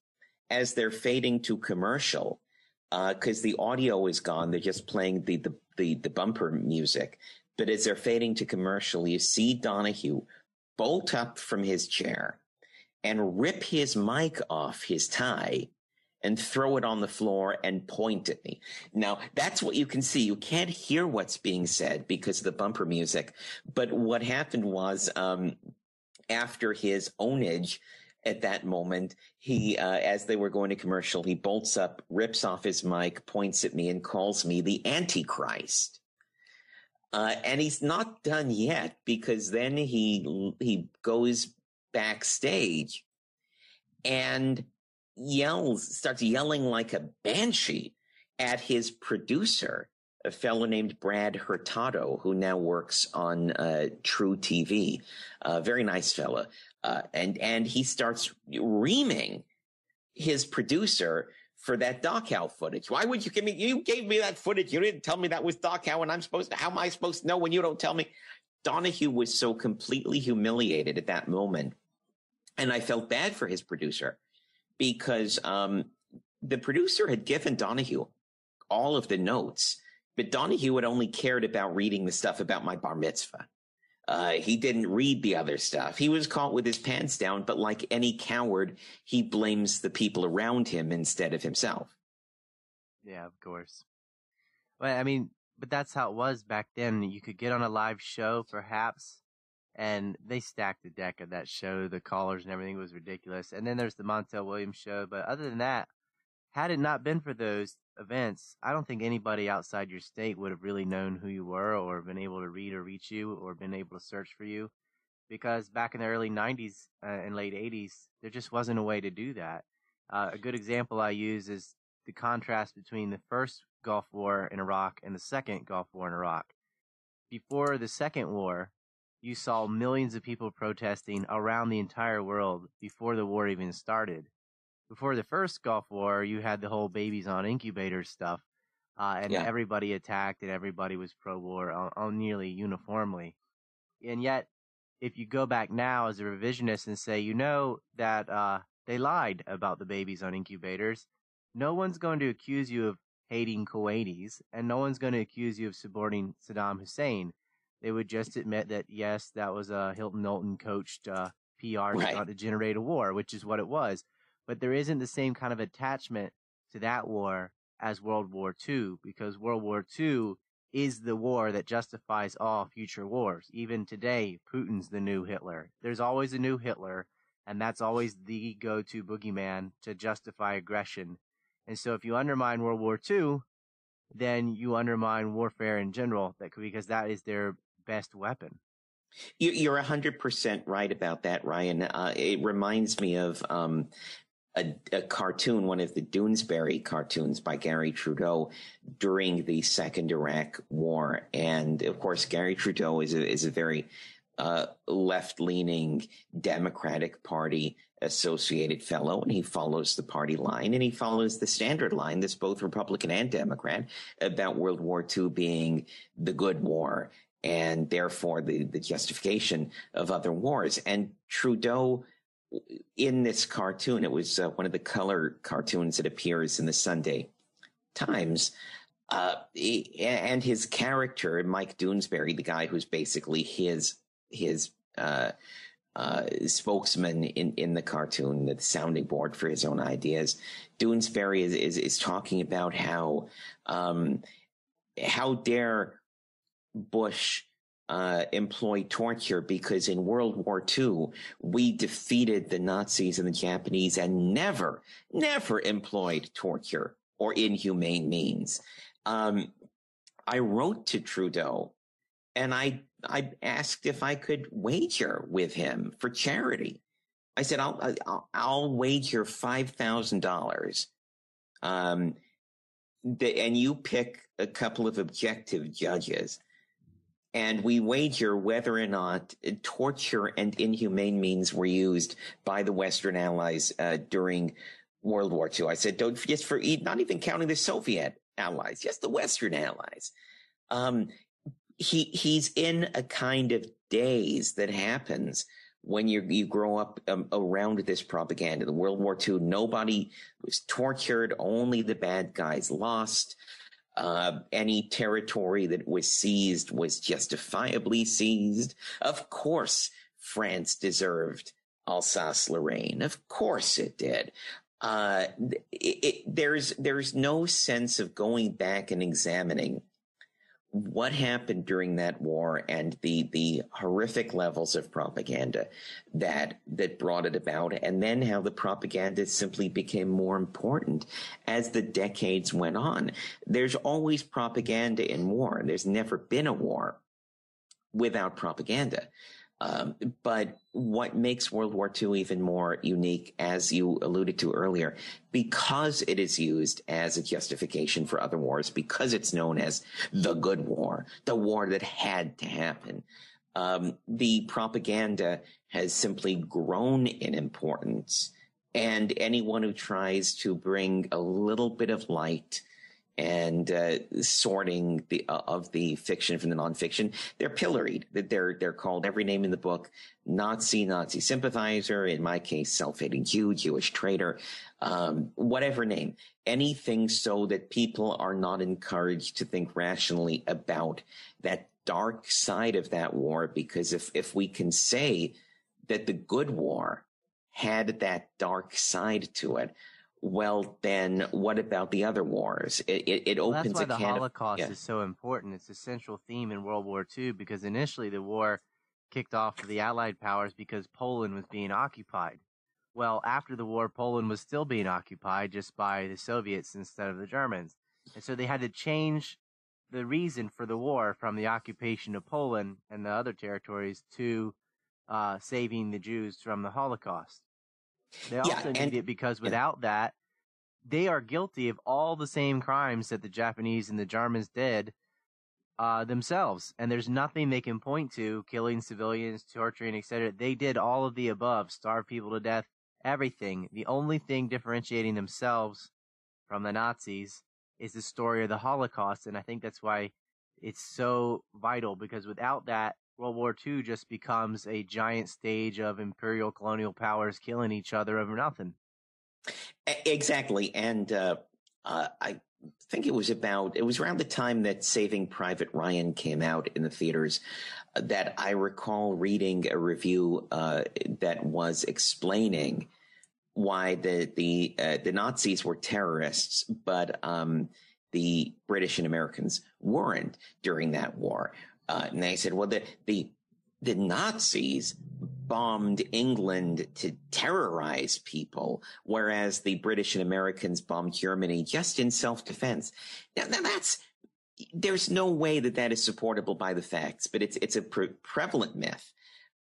as they're fading to commercial, because uh, the audio is gone, they're just playing the, the the the bumper music. But as they're fading to commercial, you see Donahue bolt up from his chair and rip his mic off his tie and throw it on the floor and point at me. Now, that's what you can see. You can't hear what's being said because of the bumper music. But what happened was, um, after his ownage at that moment, he, uh, as they were going to commercial, he bolts up, rips off his mic, points at me and calls me the Antichrist. Uh, and he's not done yet because then he he goes backstage and yells, starts yelling like a banshee at his producer, a fellow named Brad Hurtado, who now works on uh, truTV. A very nice fella, uh, and and he starts reaming his producer for that Dachau footage. Why would you give me? You gave me that footage. You didn't tell me that was Dachau, and I'm supposed to. How am I supposed to know when you don't tell me? Donahue was so completely humiliated at that moment, and I felt bad for his producer because um, the producer had given Donahue all of the notes, but Donahue had only cared about reading the stuff about my bar mitzvah. Uh, he didn't read the other stuff. He was caught with his pants down, but like any coward, he blames the people around him instead of himself. Yeah, of course. Well, I mean, but that's how it was back then. You could get on a live show, perhaps, and they stacked the deck of that show. The callers and everything was ridiculous. And then there's the Montel Williams show. But other than that, had it not been for those events, I don't think anybody outside your state would have really known who you were or been able to read or reach you or been able to search for you. Because back in the early 90s uh, and late 80s, there just wasn't a way to do that. Uh, a good example I use is the contrast between the first Gulf War in Iraq and the second Gulf War in Iraq. Before the second war, you saw millions of people protesting around the entire world before the war even started before the first Gulf War, you had the whole babies on incubators stuff, uh, and yeah. everybody attacked and everybody was pro-war on, on nearly uniformly. And yet, if you go back now as a revisionist and say, you know that uh, they lied about the babies on incubators, no one's going to accuse you of hating Kuwaitis, and no one's going to accuse you of supporting Saddam Hussein. They would just admit that yes, that was a Hill & Knowlton coached uh, PR right. to generate a war, which is what it was but there isn't the same kind of attachment to that war as World War II because World War II is the war that justifies all future wars. Even today, Putin's the new Hitler. There's always a new Hitler, and that's always the go-to boogeyman to justify aggression. And so if you undermine World War II, then you undermine warfare in general because that is their best weapon. You're 100% right about that, Ryan. Uh, it reminds me of um, a, a, cartoon, one of the Doonesbury cartoons by Garry Trudeau during the Second Iraq War, and of course Garry Trudeau is a, is a very uh, left-leaning Democratic Party associated fellow, and he follows the party line, and he follows the standard line that's both Republican and Democrat about World War II being the good war, and therefore the the justification of other wars. And Trudeau in this cartoon, it was uh, one of the color cartoons that appears in the Sunday Times. Uh, he, and his character, Mike Doonesbury, the guy who's basically his his uh, uh, spokesman in, in the cartoon, the sounding board for his own ideas. Doonesbury is, is, is talking about how um, how dare Bush uh, employ torture because in World War II, we defeated the Nazis and the Japanese and never, never employed torture or inhumane means. Um, I wrote to Trudeau and I, I asked if I could wager with him for charity. I said, I'll, I'll, I'll wager $5,000. Um, and you pick a couple of objective judges and we wager whether or not torture and inhumane means were used by the Western Allies uh, during World War II. I said, don't just for not even counting the Soviet allies, just the Western allies. Um, he he's in a kind of daze that happens when you you grow up um, around this propaganda. The World War II, nobody was tortured, only the bad guys lost. Uh, any territory that was seized was justifiably seized. Of course, France deserved Alsace Lorraine. Of course it did. Uh, it, it, there's there's no sense of going back and examining what happened during that war and the the horrific levels of propaganda that that brought it about and then how the propaganda simply became more important as the decades went on. There's always propaganda in war. There's never been a war without propaganda um, but what makes World War II even more unique, as you alluded to earlier, because it is used as a justification for other wars, because it's known as the good war, the war that had to happen, um, the propaganda has simply grown in importance. And anyone who tries to bring a little bit of light and uh, sorting the uh, of the fiction from the nonfiction. They're pilloried. They're they're called every name in the book: Nazi, Nazi sympathizer. In my case, self-hating Jew, Jewish traitor, um, whatever name. Anything so that people are not encouraged to think rationally about that dark side of that war. Because if if we can say that the good war had that dark side to it well, then what about the other wars? It, it, it well, opens that's why the Holocaust of, yeah. is so important. It's a central theme in World War II because initially the war kicked off for the Allied powers because Poland was being occupied. Well, after the war, Poland was still being occupied just by the Soviets instead of the Germans. And so they had to change the reason for the war from the occupation of Poland and the other territories to uh, saving the Jews from the Holocaust. They also yeah, need it because without that, they are guilty of all the same crimes that the Japanese and the Germans did uh, themselves. And there's nothing they can point to killing civilians, torturing, etc. They did all of the above, starve people to death, everything. The only thing differentiating themselves from the Nazis is the story of the Holocaust. And I think that's why it's so vital because without that, World War II just becomes a giant stage of imperial colonial powers killing each other over nothing. Exactly. And uh, uh, I think it was about, it was around the time that Saving Private Ryan came out in the theaters uh, that I recall reading a review uh, that was explaining why the the uh, the Nazis were terrorists, but um, the British and Americans weren't during that war. Uh, and they said, well, the, the, the Nazis bombed England to terrorize people, whereas the British and Americans bombed Germany just in self-defense. Now, now that's, there's no way that that is supportable by the facts, but it's, it's a pre- prevalent myth.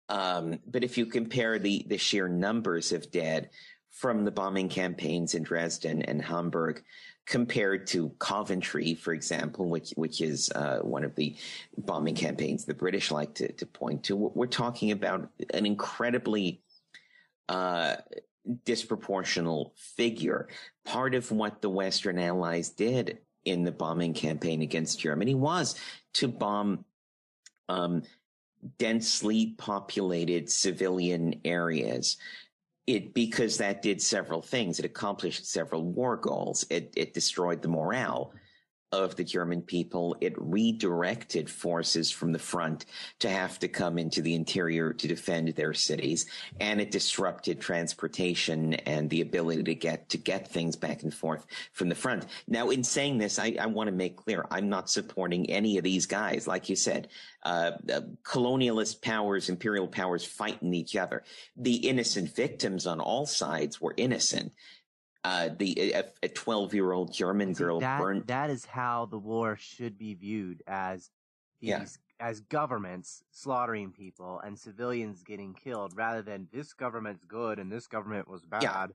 Um, but if you compare the, the sheer numbers of dead from the bombing campaigns in Dresden and Hamburg compared to Coventry, for example, which which is uh, one of the bombing campaigns the British like to, to point to. We're talking about an incredibly uh, disproportional figure. Part of what the Western Allies did in the bombing campaign against Germany was to bomb um, densely populated civilian areas it because that did several things. It accomplished several war goals. It it destroyed the morale of the German people. It redirected forces from the front to have to come into the interior to defend their cities. And it disrupted transportation and the ability to get, to get things back and forth from the front. Now, in saying this, I, I want to make clear, I'm not supporting any of these guys. Like you said, uh, uh, colonialist powers, imperial powers fighting each other. The innocent victims on all sides were innocent uh, the a 12 year old German girl that, burned. That is how the war should be viewed as these yeah. as governments slaughtering people and civilians getting killed, rather than this government's good and this government was bad. Yeah.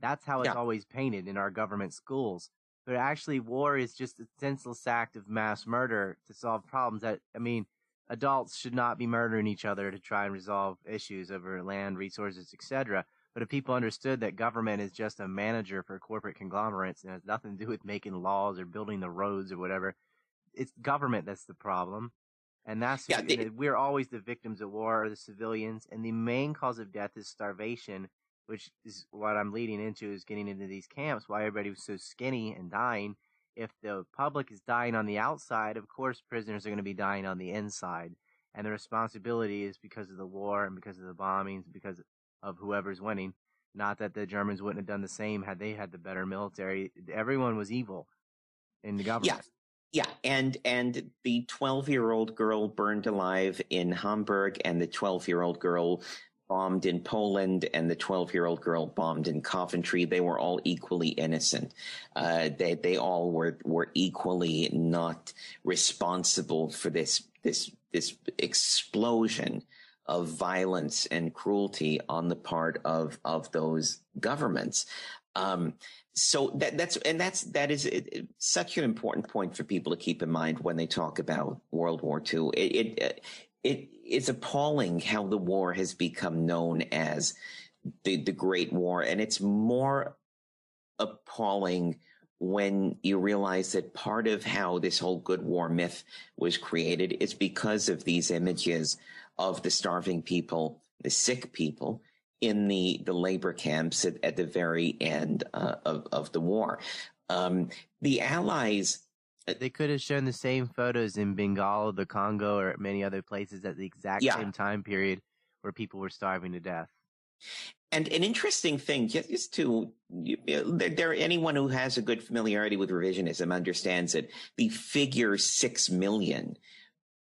That's how it's yeah. always painted in our government schools. But actually, war is just a senseless act of mass murder to solve problems. That I mean, adults should not be murdering each other to try and resolve issues over land, resources, etc. But if people understood that government is just a manager for corporate conglomerates and has nothing to do with making laws or building the roads or whatever, it's government that's the problem. And that's yeah, they, we're always the victims of war or the civilians. And the main cause of death is starvation, which is what I'm leading into is getting into these camps. Why everybody was so skinny and dying. If the public is dying on the outside, of course prisoners are going to be dying on the inside. And the responsibility is because of the war and because of the bombings, because of whoever's winning. Not that the Germans wouldn't have done the same had they had the better military. Everyone was evil in the government. Yeah. Yeah, and and the 12-year-old girl burned alive in Hamburg and the 12-year-old girl bombed in Poland and the 12-year-old girl bombed in Coventry. They were all equally innocent. Uh, they they all were were equally not responsible for this this this explosion of violence and cruelty on the part of of those governments. Um, so that, that's and that's that is it, it, such an important point for people to keep in mind when they talk about World War II. It, it it is appalling how the war has become known as the the Great War, and it's more appalling when you realize that part of how this whole good war myth was created is because of these images of the starving people, the sick people in the, the labor camps at, at the very end uh, of, of the war. Um, the Allies. Uh, they could have shown the same photos in Bengal, the Congo, or many other places at the exact yeah. same time period where people were starving to death. And an interesting thing, just to there, anyone who has a good familiarity with revisionism understands that the figure six million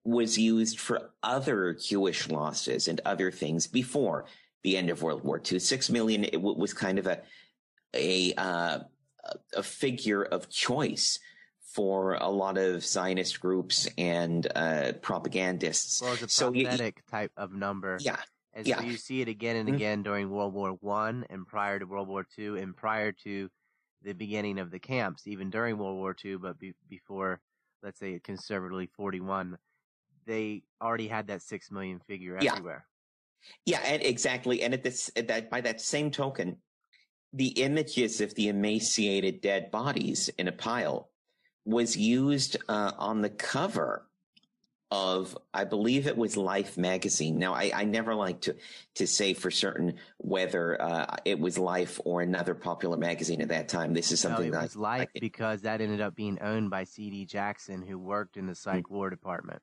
was used for other Jewish losses and other things before the end of World War II. Six million it was kind of a a uh, a figure of choice for a lot of Zionist groups and uh, propagandists. Well, it's a prophetic so, type of number. Yeah, and yeah. so you see it again and mm-hmm. again during World War One and prior to World War Two and prior to the beginning of the camps, even during World War Two, but be- before, let's say, conservatively forty one, they already had that six million figure yeah. everywhere. Yeah, and exactly. And at this, at that by that same token, the images of the emaciated dead bodies in a pile was used uh, on the cover of I believe it was Life magazine. Now I, I never like to to say for certain whether uh, it was Life or another popular magazine at that time. This is something no, it that was I, Life I, because that ended up being owned by C.D. Jackson, who worked in the Psych mm-hmm. War department.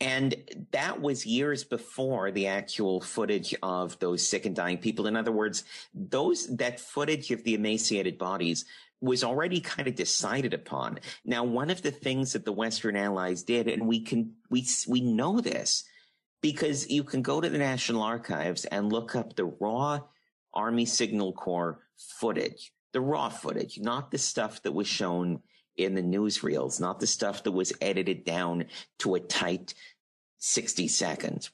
And that was years before the actual footage of those sick and dying people. In other words, those that footage of the emaciated bodies was already kind of decided upon. Now, one of the things that the Western Allies did, and we can we we know this because you can go to the National Archives and look up the raw Army Signal Corps footage, the raw footage, not the stuff that was shown in the newsreels, not the stuff that was edited down to a tight 60 seconds.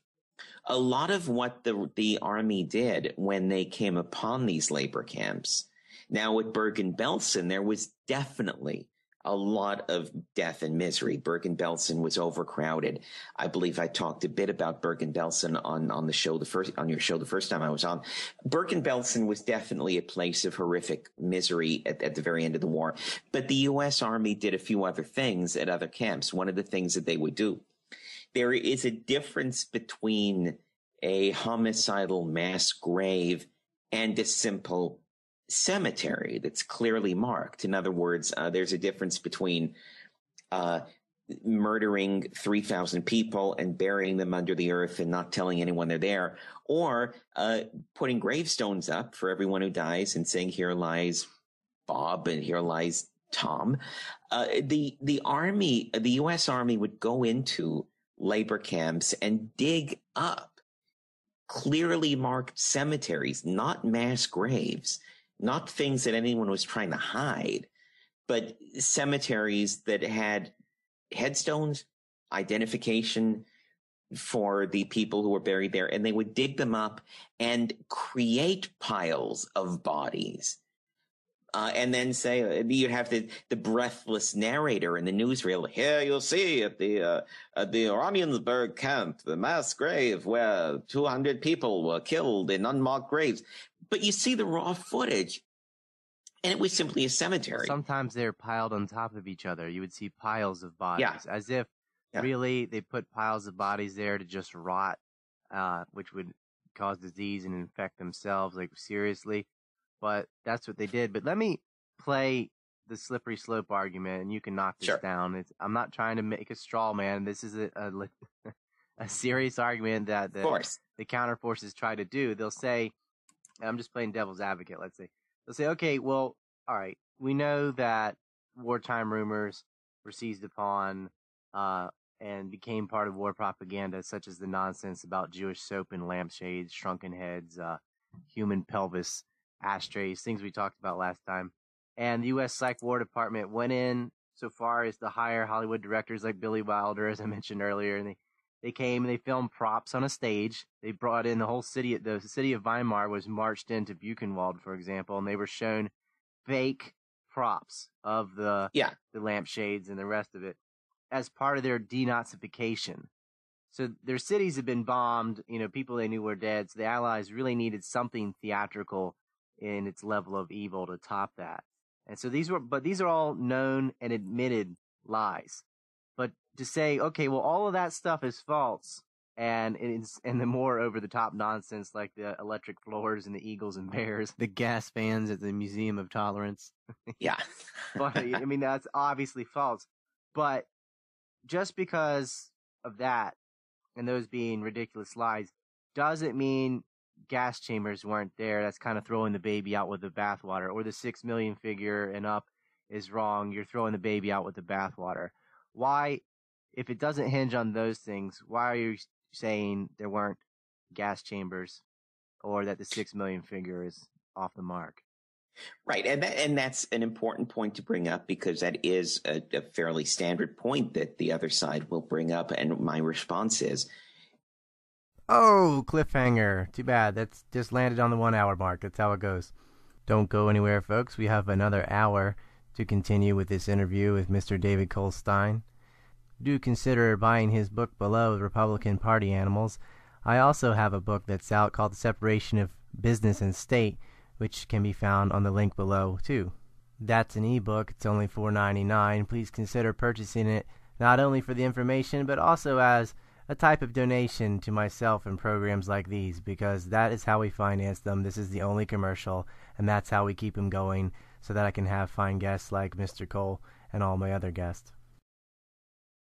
A lot of what the, the army did when they came upon these labor camps now at Bergen-Belsen, there was definitely a lot of death and misery. Bergen-Belsen was overcrowded. I believe I talked a bit about Bergen-Belsen on, on the show, the first, on your show, the first time I was on. Bergen-Belsen was definitely a place of horrific misery at, at the very end of the war. But the U.S. Army did a few other things at other camps. One of the things that they would do, there is a difference between a homicidal mass grave and a simple cemetery that's clearly marked. In other words, uh, there's a difference between uh, murdering 3,000 people and burying them under the earth and not telling anyone they're there, or uh, putting gravestones up for everyone who dies and saying, here lies Bob and here lies Tom. Uh, the, the army, the U.S. Army would go into labor camps and dig up clearly marked cemeteries, not mass graves, not things that anyone was trying to hide, but cemeteries that had headstones, identification for the people who were buried there, and they would dig them up and create piles of bodies. Uh, and then say uh, you'd have the, the breathless narrator in the newsreel. Here you'll see at the uh, at the Oranienburg camp, the mass grave where 200 people were killed in unmarked graves but you see the raw footage and it was simply a cemetery. Sometimes they're piled on top of each other. You would see piles of bodies, yeah. as if yeah. really they put piles of bodies there to just rot, uh, which would cause disease and infect themselves, like seriously. But that's what they did. But let me play the slippery slope argument, and you can knock this sure. down. It's, I'm not trying to make a straw man. This is a a, a serious argument that the, the counter forces try to do. They'll say I'm just playing devil's advocate, let's say. They'll say, okay, well, all right, we know that wartime rumors were seized upon uh, and became part of war propaganda, such as the nonsense about Jewish soap and lampshades, shrunken heads, uh, human pelvis, ashtrays, things we talked about last time. And the U.S. Psych War Department went in so far as to hire Hollywood directors like Billy Wilder, as I mentioned earlier, and they they came and they filmed props on a stage. They brought in the whole city. The city of Weimar was marched into Buchenwald, for example, and they were shown fake props of the yeah the lampshades and the rest of it as part of their denazification. So their cities had been bombed. You know, people they knew were dead. So the Allies really needed something theatrical in its level of evil to top that. And so these were, but these are all known and admitted lies. But to say, okay, well, all of that stuff is false, and it's and the more over the top nonsense like the electric floors and the eagles and bears, the gas fans at the Museum of Tolerance. Yeah. but I mean that's obviously false. But just because of that and those being ridiculous lies doesn't mean gas chambers weren't there. That's kind of throwing the baby out with the bathwater. Or the six million figure and up is wrong. You're throwing the baby out with the bathwater. Why, if it doesn't hinge on those things, why are you saying there weren't gas chambers or that the six million figure is off the mark? Right, and that, and that's an important point to bring up because that is a, a fairly standard point that the other side will bring up, and my response is, Oh, cliffhanger. Too bad. That's just landed on the one hour mark. That's how it goes. Don't go anywhere, folks. We have another hour to continue with this interview with Mr. David Cole Stein. Do consider buying his book below, Republican Party Animals. I also have a book that's out called The Separation of Business and State, which can be found on the link below, too. That's an ebook. It's only $4.99. Please consider purchasing it not only for the information, but also as a type of donation to myself and programs like these because that is how we finance them. This is the only commercial, and that's how we keep them going so that I can have fine guests like Mr. Cole and all my other guests.